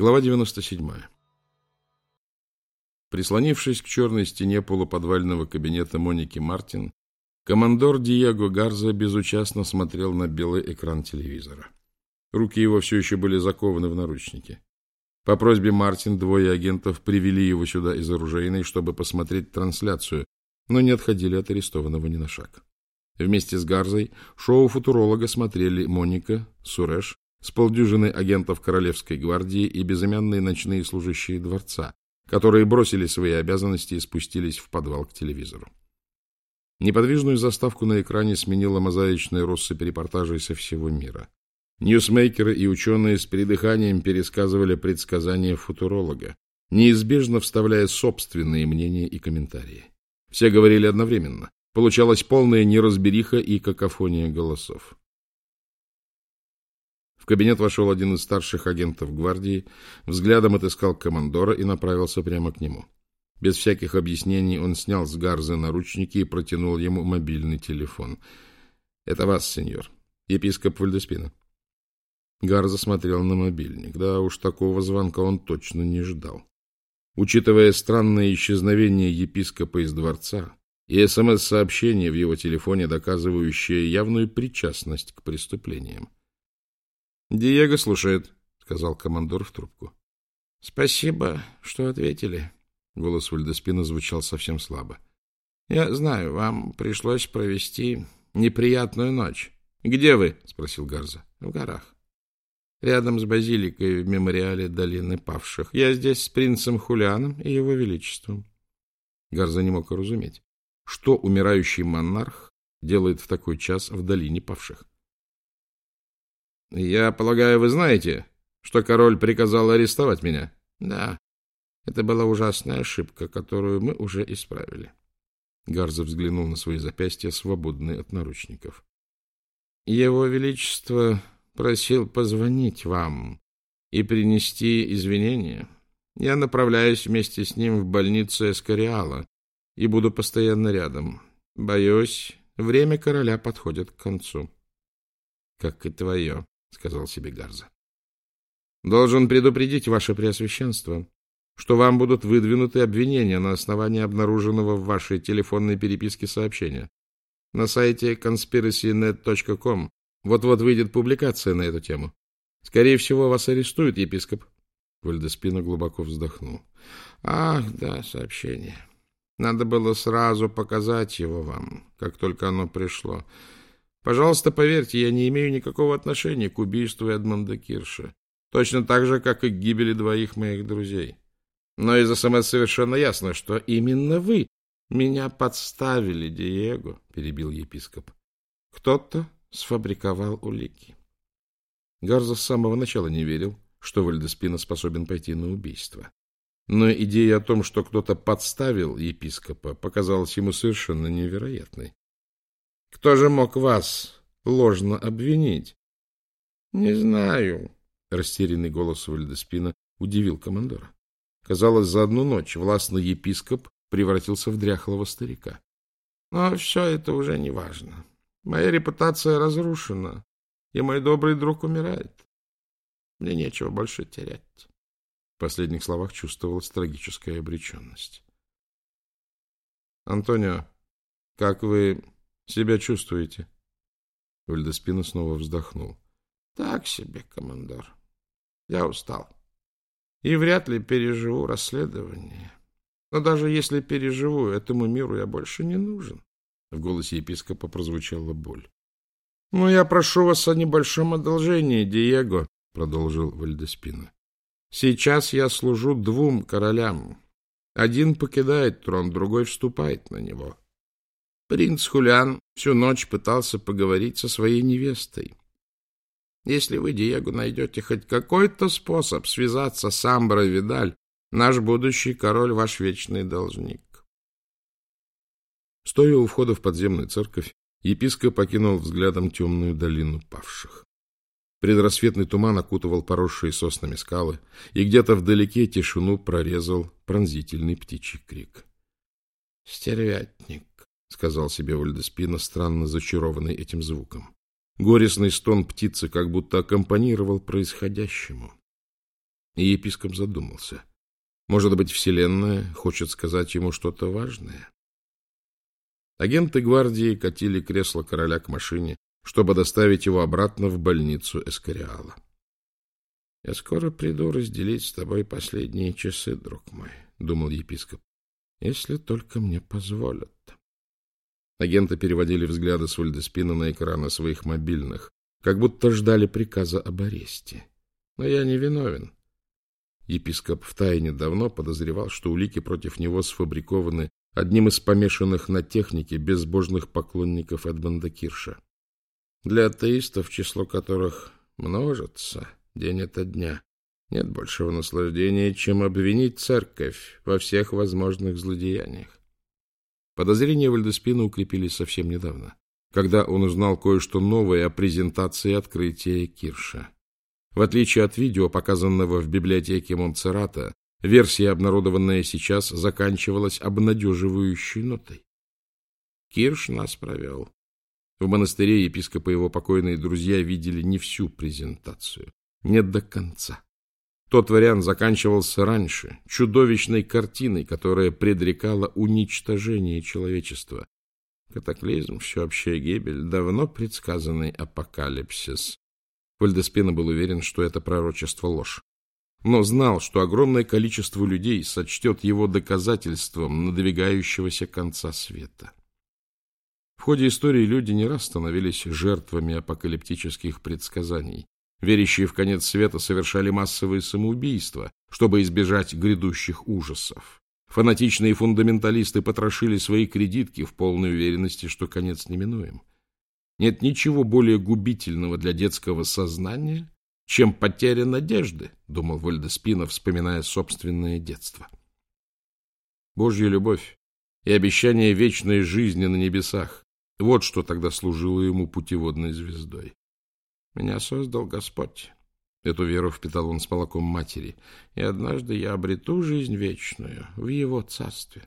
Глава 97. Прислонившись к черной стене полуподвального кабинета Моники Мартин, командор Диего Гарза безучастно смотрел на белый экран телевизора. Руки его все еще были закованы в наручники. По просьбе Мартин двое агентов привели его сюда из оружейной, чтобы посмотреть трансляцию, но не отходили от арестованного ни на шаг. Вместе с Гарзой шоу футуролога смотрели Моника, Суреш, с полдюжины агентов Королевской гвардии и безымянные ночные служащие дворца, которые бросили свои обязанности и спустились в подвал к телевизору. Неподвижную заставку на экране сменила мозаичная россыпь репортажей со всего мира. Ньюсмейкеры и ученые с придыханием пересказывали предсказания футуролога, неизбежно вставляя собственные мнения и комментарии. Все говорили одновременно. Получалась полная неразбериха и какофония голосов кабинет вошел один из старших агентов гвардии, взглядом отыскал командора и направился прямо к нему. Без всяких объяснений он снял с Гарзы наручники и протянул ему мобильный телефон. — Это вас, сеньор. Епископ Вальдеспина. Гарза смотрел на мобильник. Да уж, такого звонка он точно не ждал. Учитывая странное исчезновение епископа из дворца и СМС-сообщение в его телефоне, доказывающее явную причастность к преступлениям. — Диего слушает, — сказал командор в трубку. — Спасибо, что ответили. Голос Вальдеспина звучал совсем слабо. — Я знаю, вам пришлось провести неприятную ночь. — Где вы? — спросил Гарза. — В горах. Рядом с базиликой в мемориале долины павших. Я здесь с принцем Хулианом и его величеством. Гарза не мог разуметь, что умирающий монарх делает в такой час в долине павших. — Я полагаю, вы знаете, что король приказал арестовать меня? — Да. Это была ужасная ошибка, которую мы уже исправили. Гарза взглянул на свои запястья, свободные от наручников. — Его Величество просил позвонить вам и принести извинения. Я направляюсь вместе с ним в больницу Эскориала и буду постоянно рядом. Боюсь, время короля подходит к концу. — Как и твое, — сказал себе Гарза. — Должен предупредить ваше преосвященство, что вам будут выдвинуты обвинения на основании обнаруженного в вашей телефонной переписке сообщения. На сайте conspiracynet.com вот-вот выйдет публикация на эту тему. Скорее всего, вас арестуют, епископ. Вальдеспина глубоко вздохнул. — Ах, да, сообщение. Надо было сразу показать его вам, как только оно пришло. Пожалуйста, поверьте, я не имею никакого отношения к убийству Эдмонда Кирша. Точно так же, как и к гибели двоих моих друзей. Но из СМС совершенно ясно, что именно вы меня подставили, Диего, — перебил епископ. Кто-то сфабриковал улики. Гарза с самого начала не верил, что Вальдеспина способен пойти на убийство. Но идея о том, что кто-то подставил епископа, показалась ему совершенно невероятной. Кто же мог вас ложно обвинить? — Не знаю, — растерянный голос Вальдеспина удивил командора. Казалось, за одну ночь властный епископ превратился в дряхлого старика. Но все это уже не важно. Моя репутация разрушена, и мой добрый друг умирает. Мне нечего больше терять. В последних словах чувствовалась трагическая обреченность. — Антонио, как вы себя чувствуете? Вальдеспина снова вздохнул. — Так себе, командор. Я устал. И вряд ли переживу расследование. Но даже если переживу, этому миру я больше не нужен. В голосе епископа прозвучала боль. — Ну, я прошу вас о небольшом одолжении, Диего, — продолжил Вальдеспина. — Сейчас я служу двум королям. Один покидает трон, другой вступает на него. Принц Хулиан всю ночь пытался поговорить со своей невестой. Если вы, Диего, найдете хоть какой-то способ связаться с Амбро Видаль, наш будущий король — ваш вечный должник. Стоя у входа в подземную церковь, епископ покинул взглядом темную долину павших. Предрассветный туман окутывал поросшие соснами скалы, и где-то вдалеке тишину прорезал пронзительный птичий крик. «Стервятник!» — сказал себе Вальдеспина, странно зачарованный этим звуком. Горестный стон птицы как будто аккомпанировал происходящему. И епископ задумался. Может быть, Вселенная хочет сказать ему что-то важное? Агенты гвардии катили кресло короля к машине, чтобы доставить его обратно в больницу Эскориала. — Я скоро приду разделить с тобой последние часы, друг мой, — думал епископ, — если только мне позволят. Агенты переводили взгляды с Вальдеспина на экраны своих мобильных, как будто ждали приказа об аресте. Но я не виновен. Епископ втайне давно подозревал, что улики против него сфабрикованы одним из помешанных на технике безбожных поклонников Эдмонда Кирша. Для атеистов, число которых множится день ото дня, нет большего наслаждения, чем обвинить церковь во всех возможных злодеяниях. Подозрения Вальдеспина укрепились совсем недавно, когда он узнал кое-что новое о презентации открытия Кирша. В отличие от видео, показанного в библиотеке Монцеррата, версия, обнародованная сейчас, заканчивалась обнадеживающей нотой. Кирш нас провел. В монастыре епископа и его покойные друзья видели не всю презентацию, не до конца. Тот вариант заканчивался раньше, чудовищной картиной, которая предрекала уничтожение человечества. Катаклизм, всеобщая гибель, давно предсказанный апокалипсис. Вальдеспина был уверен, что это пророчество ложь. Но знал, что огромное количество людей сочтет его доказательством надвигающегося конца света. В ходе истории люди не раз становились жертвами апокалиптических предсказаний. Верящие в конец света совершали массовые самоубийства, чтобы избежать грядущих ужасов. Фанатичные фундаменталисты потрошили свои кредитки в полной уверенности, что конец неминуем. Нет ничего более губительного для детского сознания, чем потеря надежды, думал Вальдеспина, вспоминая собственное детство. Божья любовь и обещание вечной жизни на небесах вот что тогда служило ему путеводной звездой. Меня создал Господь. Эту веру впитал он с молоком матери. И однажды я обрету жизнь вечную в его царстве.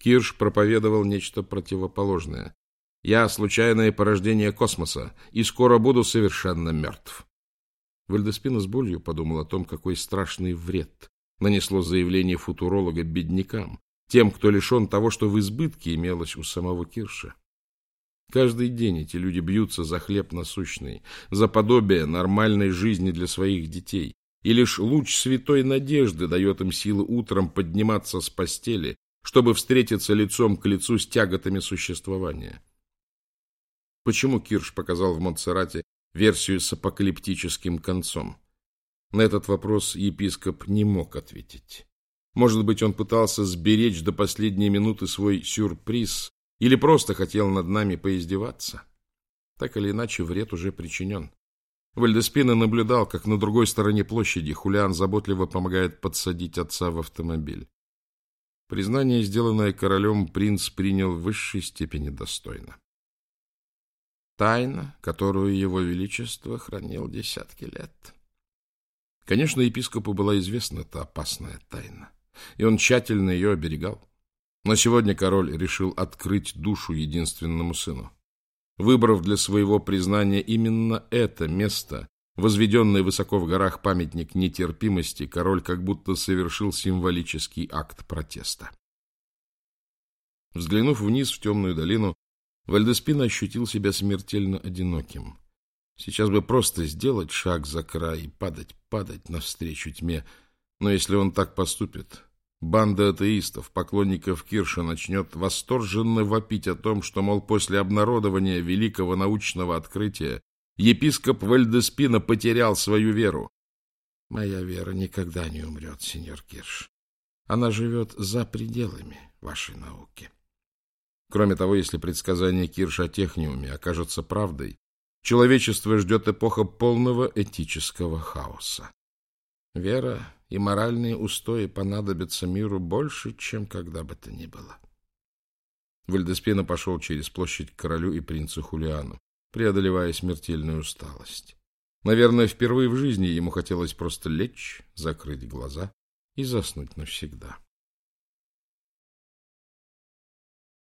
Кирш проповедовал нечто противоположное. Я — случайное порождение космоса, и скоро буду совершенно мертв. Вальдеспина с болью подумал о том, какой страшный вред нанесло заявление футуролога беднякам, тем, кто лишен того, что в избытке имелось у самого Кирша. Каждый день эти люди бьются за хлеб насущный, за подобие нормальной жизни для своих детей. И лишь луч святой надежды дает им силы утром подниматься с постели, чтобы встретиться лицом к лицу с тяготами существования. Почему Кирш показал в Монтсеррате версию с апокалиптическим концом? На этот вопрос епископ не мог ответить. Может быть, он пытался сберечь до последней минуты свой сюрприз, или просто хотел над нами поиздеваться? Так или иначе, вред уже причинен. Вальдеспина наблюдал, как на другой стороне площади Хулиан заботливо помогает подсадить отца в автомобиль. Признание, сделанное королем, принц принял в высшей степени достойно. Тайна, которую его величество хранил десятки лет. Конечно, епископу была известна эта опасная тайна, и он тщательно ее оберегал. Но сегодня король решил открыть душу единственному сыну. Выбрав для своего признания именно это место, возведенный высоко в горах памятник нетерпимости, король как будто совершил символический акт протеста. Взглянув вниз в темную долину, Вальдеспин ощутил себя смертельно одиноким. Сейчас бы просто сделать шаг за край и падать, падать навстречу тьме. Но если он так поступит, Банда атеистов, поклонников Кирша, начнет восторженно вопить о том, что, мол, после обнародования великого научного открытия епископ Вальдеспина потерял свою веру. Моя вера никогда не умрет, сеньор Кирш. Она живет за пределами вашей науки. Кроме того, если предсказание Кирша о техниуме окажется правдой, человечество ждет эпоха полного этического хаоса. Вера и моральные устои понадобятся миру больше, чем когда бы то ни было. Вальдеспина пошел через площадь к королю и принцу Хулиану, преодолевая смертельную усталость. Наверное, впервые в жизни ему хотелось просто лечь, закрыть глаза и заснуть навсегда.